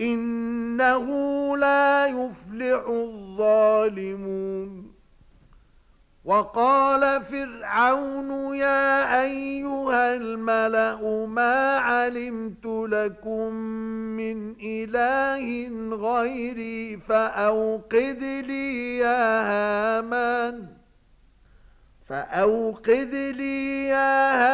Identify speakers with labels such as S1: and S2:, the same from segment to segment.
S1: إنه لا يفلح الظالمون. وقال فرعون يا أيها الملأ ما علمت لكم من إله غيري فأوقد لي يا هامان. فأوقد لي يا هامان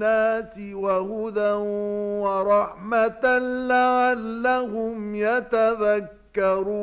S1: للناس وهدى ورحمة لعلهم يتذكرون